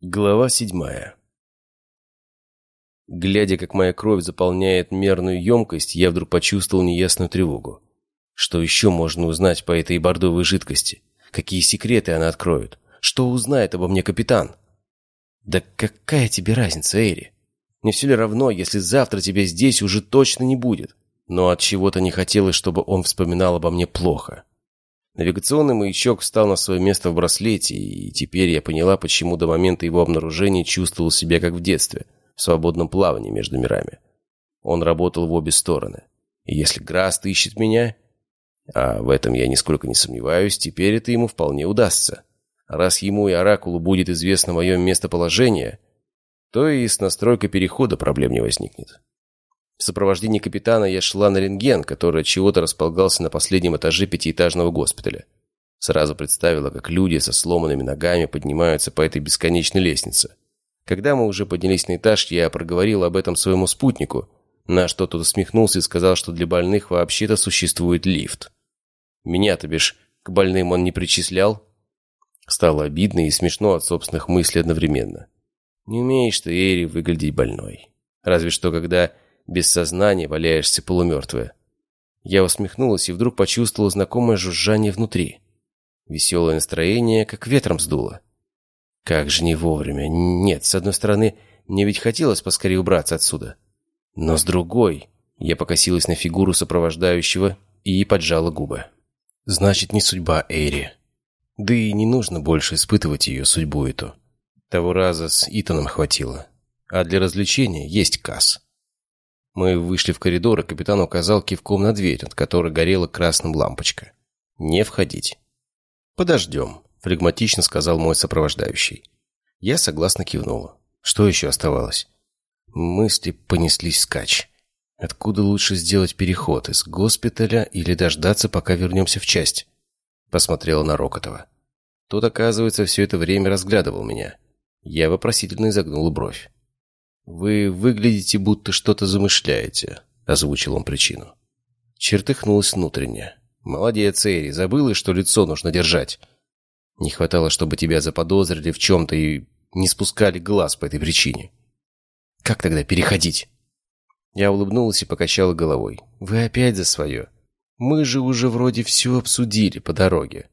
Глава седьмая Глядя, как моя кровь заполняет мерную емкость, я вдруг почувствовал неясную тревогу. Что еще можно узнать по этой бордовой жидкости? Какие секреты она откроет? Что узнает обо мне капитан? Да какая тебе разница, Эри? Не все ли равно, если завтра тебя здесь уже точно не будет? Но от чего-то не хотелось, чтобы он вспоминал обо мне плохо. Навигационный маячок встал на свое место в браслете, и теперь я поняла, почему до момента его обнаружения чувствовал себя как в детстве, в свободном плавании между мирами. Он работал в обе стороны. И если Граст ищет меня, а в этом я нисколько не сомневаюсь, теперь это ему вполне удастся. Раз ему и Оракулу будет известно мое местоположение, то и с настройкой перехода проблем не возникнет. В сопровождении капитана я шла на рентген, который от чего-то располагался на последнем этаже пятиэтажного госпиталя. Сразу представила, как люди со сломанными ногами поднимаются по этой бесконечной лестнице. Когда мы уже поднялись на этаж, я проговорил об этом своему спутнику, на что тот усмехнулся и сказал, что для больных вообще-то существует лифт. Меня-то бишь к больным он не причислял. Стало обидно и смешно от собственных мыслей одновременно. Не умеешь ты, Эри, выглядеть больной. Разве что когда без сознания валяешься полумертвая. Я усмехнулась и вдруг почувствовала знакомое жужжание внутри. Веселое настроение, как ветром сдуло. Как же не вовремя. Нет, с одной стороны, мне ведь хотелось поскорее убраться отсюда. Но с другой, я покосилась на фигуру сопровождающего и поджала губы. Значит, не судьба Эйри. Да и не нужно больше испытывать ее судьбу эту. Того раза с Итаном хватило. А для развлечения есть касс. Мы вышли в коридор, и капитан указал кивком на дверь, от которой горела красным лампочка. «Не входить». «Подождем», — флегматично сказал мой сопровождающий. Я согласно кивнула. Что еще оставалось? Мысли понеслись скач. Откуда лучше сделать переход? Из госпиталя или дождаться, пока вернемся в часть? Посмотрела на Рокотова. Тот, оказывается, все это время разглядывал меня. Я вопросительно изогнула бровь. «Вы выглядите, будто что-то замышляете», — озвучил он причину. Чертыхнулась внутренне. «Молодец, Эри, забыла, что лицо нужно держать. Не хватало, чтобы тебя заподозрили в чем-то и не спускали глаз по этой причине. Как тогда переходить?» Я улыбнулась и покачала головой. «Вы опять за свое. Мы же уже вроде все обсудили по дороге.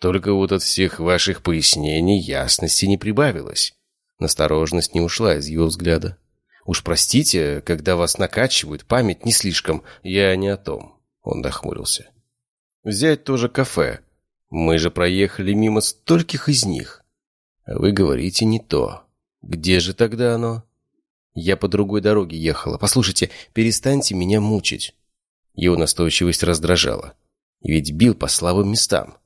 Только вот от всех ваших пояснений ясности не прибавилось. Настороженность не ушла из его взгляда. «Уж простите, когда вас накачивают, память не слишком. Я не о том». Он дохмурился. «Взять тоже кафе. Мы же проехали мимо стольких из них. А вы говорите не то. Где же тогда оно?» «Я по другой дороге ехала. Послушайте, перестаньте меня мучить». Его настойчивость раздражала. Ведь бил по слабым местам.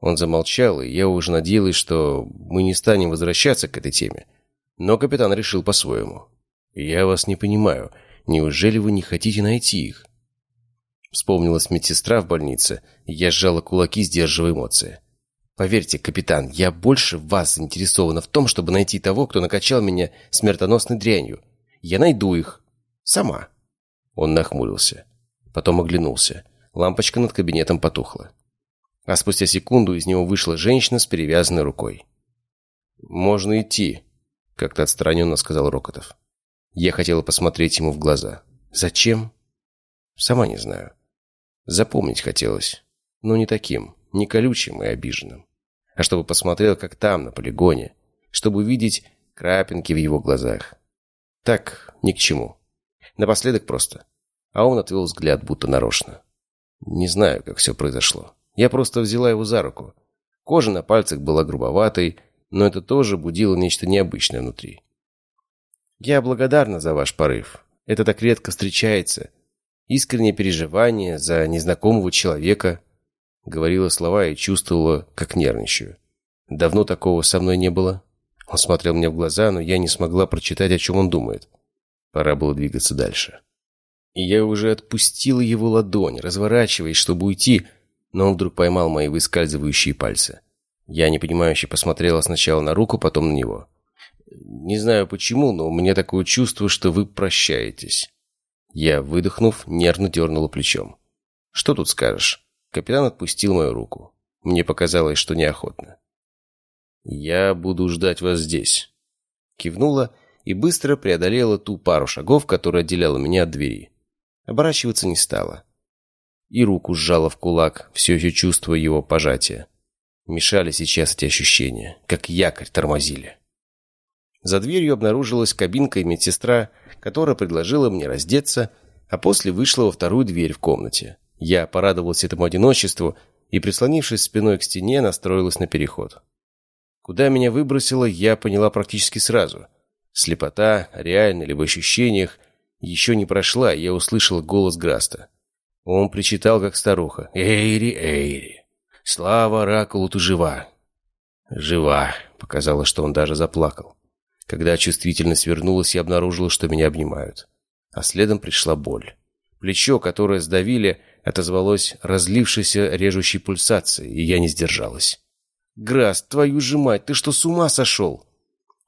Он замолчал, и я уже надеялась, что мы не станем возвращаться к этой теме. Но капитан решил по-своему. «Я вас не понимаю. Неужели вы не хотите найти их?» Вспомнилась медсестра в больнице, я сжала кулаки, сдерживая эмоции. «Поверьте, капитан, я больше вас заинтересована в том, чтобы найти того, кто накачал меня смертоносной дрянью. Я найду их. Сама». Он нахмурился. Потом оглянулся. Лампочка над кабинетом потухла. А спустя секунду из него вышла женщина с перевязанной рукой. «Можно идти», — как-то отстраненно сказал Рокотов. Я хотела посмотреть ему в глаза. «Зачем?» «Сама не знаю. Запомнить хотелось. Но не таким, не колючим и обиженным. А чтобы посмотрел, как там, на полигоне. Чтобы увидеть крапинки в его глазах. Так, ни к чему. Напоследок просто. А он отвел взгляд, будто нарочно. Не знаю, как все произошло. Я просто взяла его за руку. Кожа на пальцах была грубоватой, но это тоже будило нечто необычное внутри. «Я благодарна за ваш порыв. Это так редко встречается. Искреннее переживание за незнакомого человека». Говорила слова и чувствовала, как нервничаю. «Давно такого со мной не было». Он смотрел мне в глаза, но я не смогла прочитать, о чем он думает. Пора было двигаться дальше. И я уже отпустила его ладонь, разворачиваясь, чтобы уйти, но он вдруг поймал мои выскальзывающие пальцы. Я непонимающе посмотрела сначала на руку, потом на него. «Не знаю почему, но у меня такое чувство, что вы прощаетесь». Я, выдохнув, нервно дернула плечом. «Что тут скажешь?» Капитан отпустил мою руку. Мне показалось, что неохотно. «Я буду ждать вас здесь», Кивнула и быстро преодолела ту пару шагов, которая отделяла меня от двери. Оборачиваться не стала. И руку сжала в кулак, все еще чувствуя его пожатие. Мешали сейчас эти ощущения, как якорь тормозили. За дверью обнаружилась кабинка и медсестра, которая предложила мне раздеться, а после вышла во вторую дверь в комнате. Я порадовался этому одиночеству и, прислонившись спиной к стене, настроилась на переход. Куда меня выбросило, я поняла практически сразу. Слепота, реально ли в ощущениях, еще не прошла, я услышала голос Граста. Он причитал, как старуха. «Эйри, Эйри, слава Оракулу, ты жива!» «Жива!» — показалось, что он даже заплакал. Когда чувствительность вернулась, я обнаружила, что меня обнимают. А следом пришла боль. Плечо, которое сдавили, отозвалось разлившейся режущей пульсацией, и я не сдержалась. «Грас, твою же мать, ты что, с ума сошел?»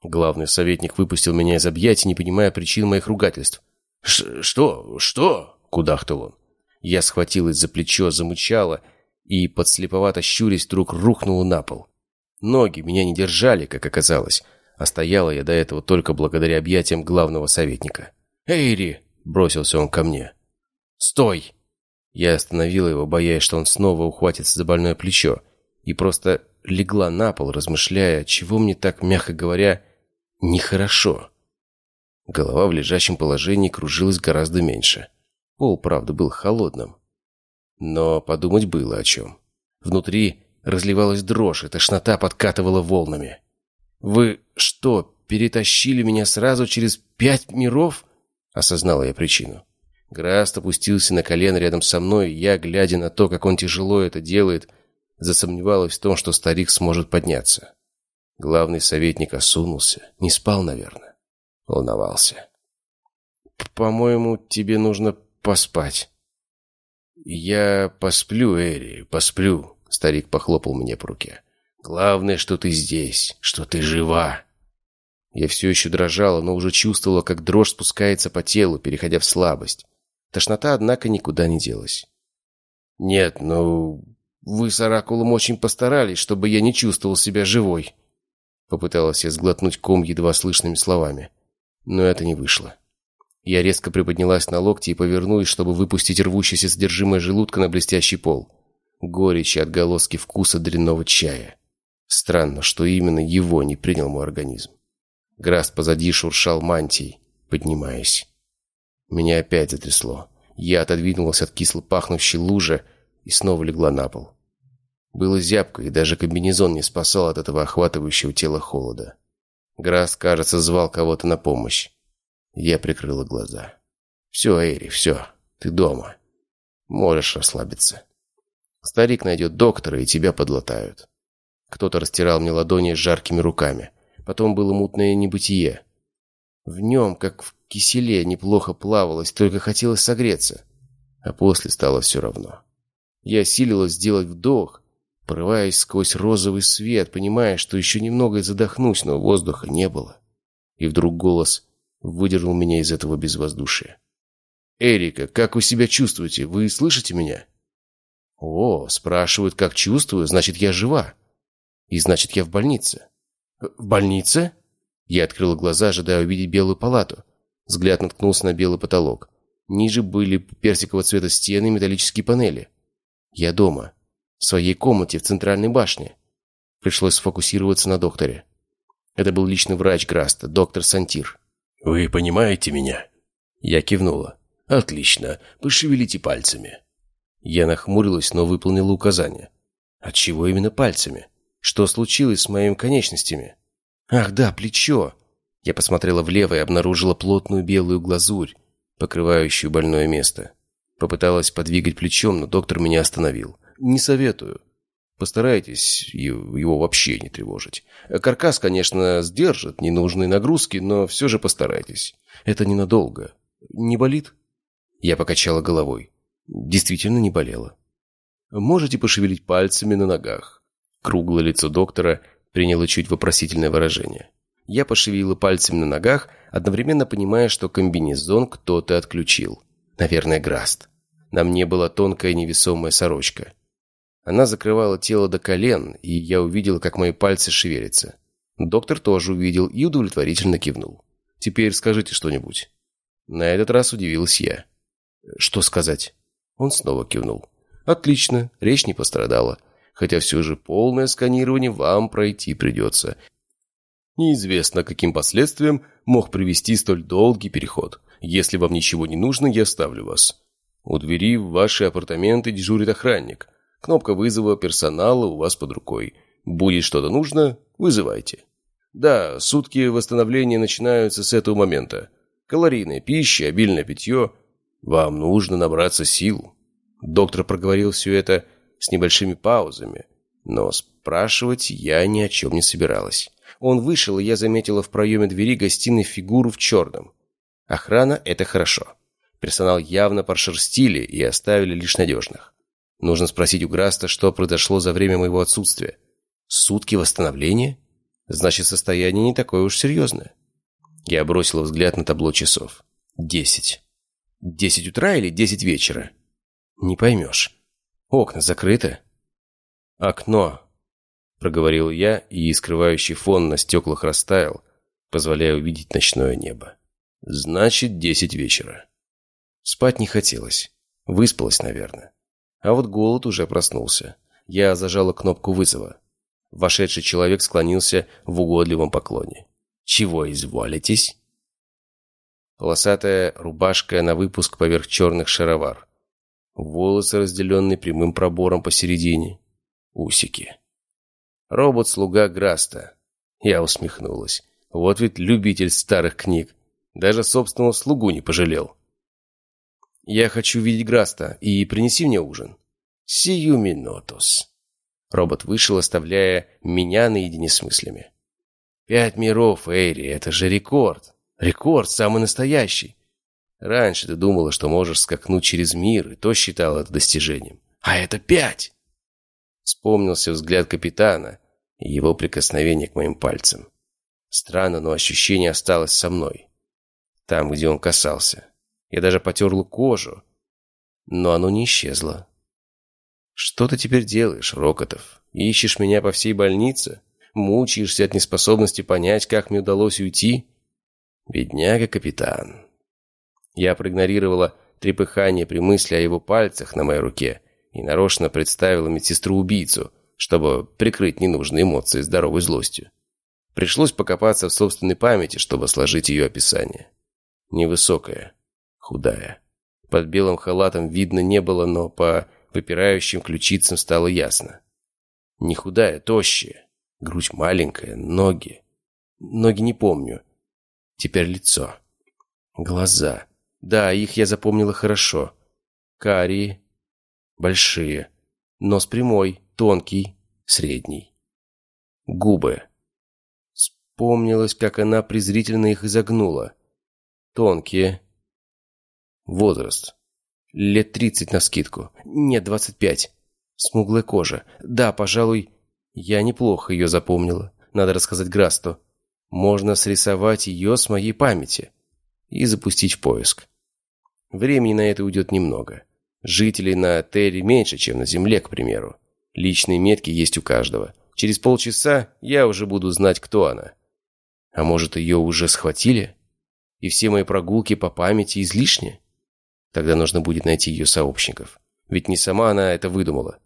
Главный советник выпустил меня из объятий, не понимая причин моих ругательств. «Что? Что?» — кудахтал он. Я схватилась за плечо, замычала и, подслеповато щурясь, вдруг рухнула на пол. Ноги меня не держали, как оказалось, а стояла я до этого только благодаря объятиям главного советника. «Эйри!» — бросился он ко мне. «Стой!» Я остановила его, боясь, что он снова ухватится за больное плечо, и просто легла на пол, размышляя, чего мне так, мягко говоря, нехорошо. Голова в лежащем положении кружилась гораздо меньше. Пол, правда, был холодным. Но подумать было о чем. Внутри разливалась дрожь, и тошнота подкатывала волнами. «Вы что, перетащили меня сразу через пять миров?» Осознала я причину. Граст опустился на колено рядом со мной, и я, глядя на то, как он тяжело это делает, засомневалась в том, что старик сможет подняться. Главный советник осунулся. Не спал, наверное. Волновался. «По-моему, тебе нужно поспать». «Я посплю, Эри, посплю», — старик похлопал мне по руке. «Главное, что ты здесь, что ты жива». Я все еще дрожала, но уже чувствовала, как дрожь спускается по телу, переходя в слабость. Тошнота, однако, никуда не делась. «Нет, ну, вы с Оракулом очень постарались, чтобы я не чувствовал себя живой». Попыталась я сглотнуть ком едва слышными словами. Но это не вышло. Я резко приподнялась на локти и повернулась, чтобы выпустить рвущееся содержимое желудка на блестящий пол. Горечь и отголоски вкуса дрянного чая. Странно, что именно его не принял мой организм. Граст позади шуршал мантией, поднимаясь. Меня опять затрясло. Я отодвинулась от кисло пахнущей лужи и снова легла на пол. Было зябко, и даже комбинезон не спасал от этого охватывающего тела холода. Грас, кажется, звал кого-то на помощь. Я прикрыла глаза. «Все, Эйри, все, ты дома. Можешь расслабиться. Старик найдет доктора, и тебя подлатают». Кто-то растирал мне ладони с жаркими руками. Потом было мутное небытие. В нем, как в киселе, неплохо плавалось, только хотелось согреться. А после стало все равно. Я силилась сделать вдох, порываясь сквозь розовый свет, понимая, что еще немного и задохнусь, но воздуха не было. И вдруг голос выдернул меня из этого безвоздушия. «Эрика, как вы себя чувствуете? Вы слышите меня?» «О, спрашивают, как чувствую, значит, я жива. И значит, я в больнице». «В больнице?» Я открыла глаза, ожидая увидеть белую палату. Взгляд наткнулся на белый потолок. Ниже были персикового цвета стены и металлические панели. Я дома. В своей комнате в центральной башне. Пришлось сфокусироваться на докторе. Это был личный врач Граста, доктор Сантир. «Вы понимаете меня?» Я кивнула. «Отлично. Пошевелите пальцами». Я нахмурилась, но выполнила указание. «Отчего именно пальцами? Что случилось с моими конечностями?» «Ах да, плечо!» Я посмотрела влево и обнаружила плотную белую глазурь, покрывающую больное место. Попыталась подвигать плечом, но доктор меня остановил. «Не советую. Постарайтесь его вообще не тревожить. Каркас, конечно, сдержит ненужные нагрузки, но все же постарайтесь. Это ненадолго. Не болит?» Я покачала головой. Действительно не болело. «Можете пошевелить пальцами на ногах». Круглое лицо доктора приняло чуть вопросительное выражение. Я пошевелила пальцами на ногах, одновременно понимая, что комбинезон кто-то отключил. Наверное, Граст. На мне была тонкая невесомая сорочка. Она закрывала тело до колен, и я увидел, как мои пальцы шевелятся. Доктор тоже увидел и удовлетворительно кивнул. «Теперь скажите что-нибудь». На этот раз удивилась я. «Что сказать?» Он снова кивнул. «Отлично, речь не пострадала. Хотя все же полное сканирование вам пройти придется. Неизвестно, каким последствиям мог привести столь долгий переход. Если вам ничего не нужно, я оставлю вас. У двери в ваши апартаменты дежурит охранник. Кнопка вызова персонала у вас под рукой. Будет что-то нужно, вызывайте. Да, сутки восстановления начинаются с этого момента. Калорийная пища, обильное питье. Вам нужно набраться сил. Доктор проговорил все это с небольшими паузами, но спрашивать я ни о чем не собиралась. Он вышел, и я заметила в проеме двери гостиной фигуру в черном. Охрана — это хорошо. Персонал явно прошерстили и оставили лишь надежных. Нужно спросить у Граста, что произошло за время моего отсутствия. Сутки восстановления? Значит, состояние не такое уж серьезное. Я бросила взгляд на табло часов. Десять. Десять утра или десять вечера? Не поймешь. Окна закрыты. Окно — проговорил я, и скрывающий фон на стеклах растаял, позволяя увидеть ночное небо. «Значит, десять вечера». Спать не хотелось. Выспалась, наверное. А вот голод уже проснулся. Я зажала кнопку вызова. Вошедший человек склонился в угодливом поклоне. «Чего изволитесь?» Полосатая рубашка на выпуск поверх черных шаровар. Волосы, разделенные прямым пробором посередине. Усики. Робот-слуга Граста. Я усмехнулась. Вот ведь любитель старых книг. Даже собственного слугу не пожалел. «Я хочу видеть Граста, и принеси мне ужин». «Сию минутус». Робот вышел, оставляя меня наедине с мыслями. «Пять миров, Эйри, это же рекорд. Рекорд самый настоящий. Раньше ты думала, что можешь скакнуть через мир, и то считала это достижением. А это пять!» Вспомнился взгляд капитана и его прикосновение к моим пальцам. Странно, но ощущение осталось со мной. Там, где он касался. Я даже потерла кожу, но оно не исчезло. «Что ты теперь делаешь, Рокотов? Ищешь меня по всей больнице? Мучаешься от неспособности понять, как мне удалось уйти?» «Бедняга-капитан». Я проигнорировала трепыхание при мысли о его пальцах на моей руке и нарочно представила медсестру-убийцу, чтобы прикрыть ненужные эмоции здоровой злостью. Пришлось покопаться в собственной памяти, чтобы сложить ее описание. Невысокая, худая. Под белым халатом видно не было, но по выпирающим ключицам стало ясно. Не худая, тощая. Грудь маленькая, ноги. Ноги не помню. Теперь лицо. Глаза. Да, их я запомнила хорошо. Карие, большие. Нос прямой, тонкий, средний. Губы. Вспомнилось, как она презрительно их изогнула. Тонкие. Возраст. Лет тридцать на скидку. Нет, двадцать пять. Смуглая кожа. Да, пожалуй, я неплохо ее запомнила. Надо рассказать Грасту. Можно срисовать ее с моей памяти и запустить поиск. Времени на это уйдет немного. Жителей на Терре меньше, чем на Земле, к примеру. Личные метки есть у каждого. Через полчаса я уже буду знать, кто она. А может, ее уже схватили? И все мои прогулки по памяти излишни? Тогда нужно будет найти ее сообщников. Ведь не сама она это выдумала.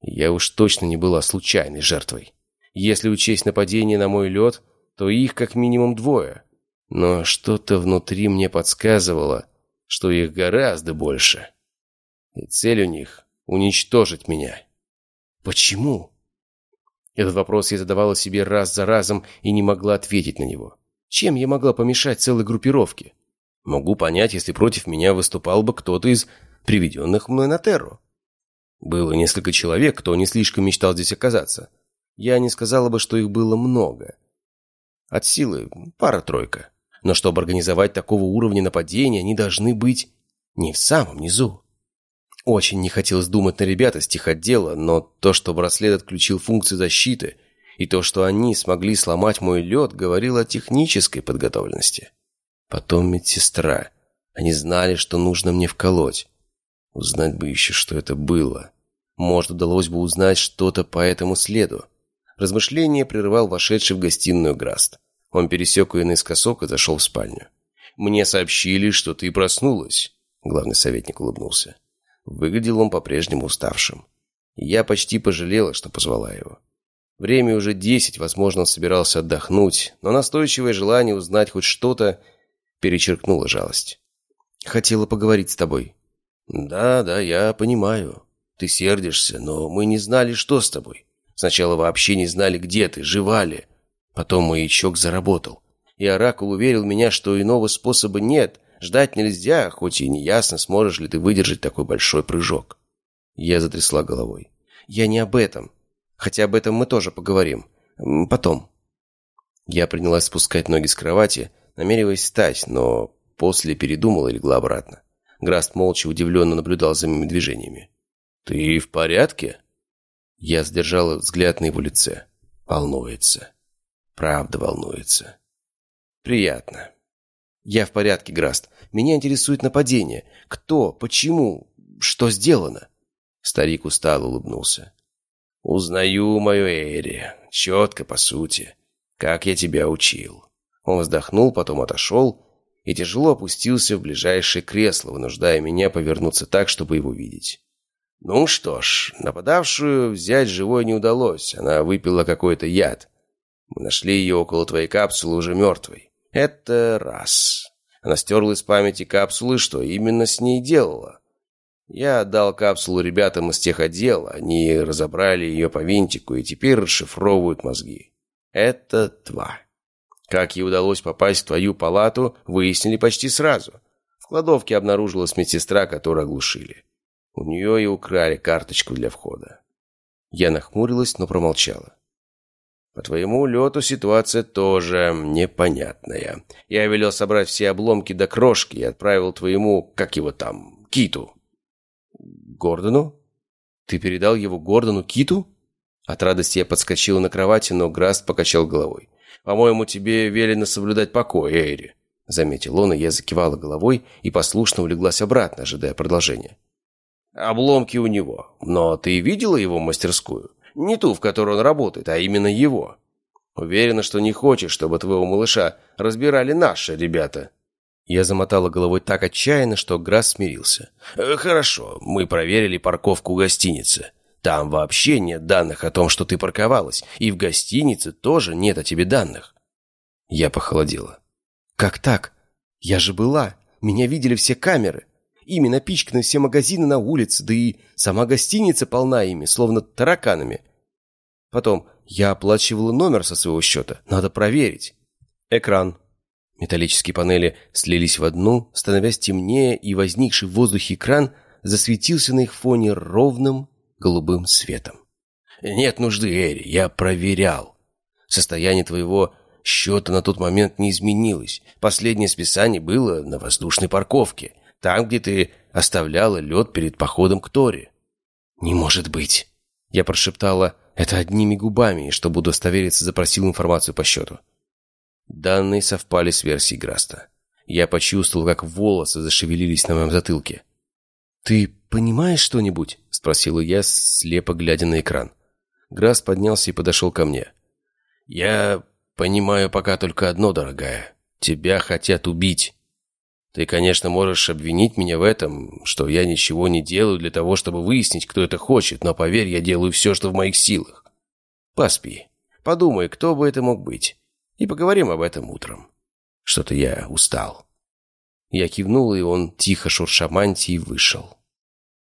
Я уж точно не была случайной жертвой. Если учесть нападение на мой лед, то их как минимум двое. Но что-то внутри мне подсказывало, что их гораздо больше. И цель у них — уничтожить меня. Почему? Этот вопрос я задавала себе раз за разом и не могла ответить на него. Чем я могла помешать целой группировке? Могу понять, если против меня выступал бы кто-то из приведенных мной на Терру. Было несколько человек, кто не слишком мечтал здесь оказаться. Я не сказала бы, что их было много. От силы пара-тройка. Но чтобы организовать такого уровня нападения, они должны быть не в самом низу. Очень не хотелось думать на ребят из техотдела, но то, что браслет отключил функцию защиты, и то, что они смогли сломать мой лед, говорило о технической подготовленности. Потом медсестра. Они знали, что нужно мне вколоть. Узнать бы еще, что это было. Может, удалось бы узнать что-то по этому следу. Размышление прервал вошедший в гостиную Граст. Он пересек ее наискосок и зашел в спальню. «Мне сообщили, что ты проснулась», — главный советник улыбнулся. Выглядел он по-прежнему уставшим. Я почти пожалела, что позвала его. Время уже десять, возможно, он собирался отдохнуть, но настойчивое желание узнать хоть что-то перечеркнуло жалость. «Хотела поговорить с тобой». «Да, да, я понимаю. Ты сердишься, но мы не знали, что с тобой. Сначала вообще не знали, где ты, жива ли. Потом маячок заработал. И Оракул уверил меня, что иного способа нет. Ждать нельзя, хоть и неясно, сможешь ли ты выдержать такой большой прыжок. Я затрясла головой. Я не об этом. Хотя об этом мы тоже поговорим. Потом. Я принялась спускать ноги с кровати, намереваясь встать, но после передумала и легла обратно. Граст молча удивленно наблюдал за моими движениями. «Ты в порядке?» Я сдержала взгляд на его лице. Волнуется. Правда волнуется. Приятно. Я в порядке, Граст. Меня интересует нападение. Кто? Почему? Что сделано? Старик устало улыбнулся. «Узнаю мою Эри. Четко, по сути. Как я тебя учил». Он вздохнул, потом отошел и тяжело опустился в ближайшее кресло, вынуждая меня повернуться так, чтобы его видеть. Ну что ж, нападавшую взять живой не удалось. Она выпила какой-то яд. Мы нашли ее около твоей капсулы уже мертвой. Это раз. Она стерла из памяти капсулы, что именно с ней делала. Я отдал капсулу ребятам из тех отдела. Они разобрали ее по винтику и теперь расшифровывают мозги. Это два. Как ей удалось попасть в твою палату, выяснили почти сразу. В кладовке обнаружилась медсестра, которую оглушили. У нее и украли карточку для входа. Я нахмурилась, но промолчала. По твоему лету ситуация тоже непонятная. Я велел собрать все обломки до крошки и отправил твоему, как его там, Киту. Гордону? Ты передал его Гордону Киту? От радости я подскочила на кровати, но Граст покачал головой. «По-моему, тебе велено соблюдать покой, Эйри», — заметил он, и я закивала головой и послушно улеглась обратно, ожидая продолжения. Обломки у него. Но ты видела его мастерскую? Не ту, в которой он работает, а именно его. Уверена, что не хочешь, чтобы твоего малыша разбирали наши ребята». Я замотала головой так отчаянно, что Грасс смирился. «Э, «Хорошо, мы проверили парковку гостиницы. Там вообще нет данных о том, что ты парковалась, и в гостинице тоже нет о тебе данных». Я похолодела. «Как так? Я же была. Меня видели все камеры. Ими напичканы все магазины на улице, да и сама гостиница полна ими, словно тараканами. Потом, я оплачивала номер со своего счета. Надо проверить. Экран. Металлические панели слились в одну, становясь темнее, и возникший в воздухе экран засветился на их фоне ровным голубым светом. «Нет нужды, Эри, я проверял. Состояние твоего счета на тот момент не изменилось. Последнее списание было на воздушной парковке. Там, где ты оставляла лед перед походом к Торе». «Не может быть!» Я прошептала это одними губами, и чтобы удостовериться, запросил информацию по счету. Данные совпали с версией Граста. Я почувствовал, как волосы зашевелились на моем затылке. «Ты понимаешь что-нибудь?» — спросила я, слепо глядя на экран. Граст поднялся и подошел ко мне. «Я понимаю пока только одно, дорогая. Тебя хотят убить». Ты, конечно, можешь обвинить меня в этом, что я ничего не делаю для того, чтобы выяснить, кто это хочет, но поверь, я делаю все, что в моих силах. Поспи. Подумай, кто бы это мог быть. И поговорим об этом утром. Что-то я устал. Я кивнул, и он, тихо шурша мантией, вышел.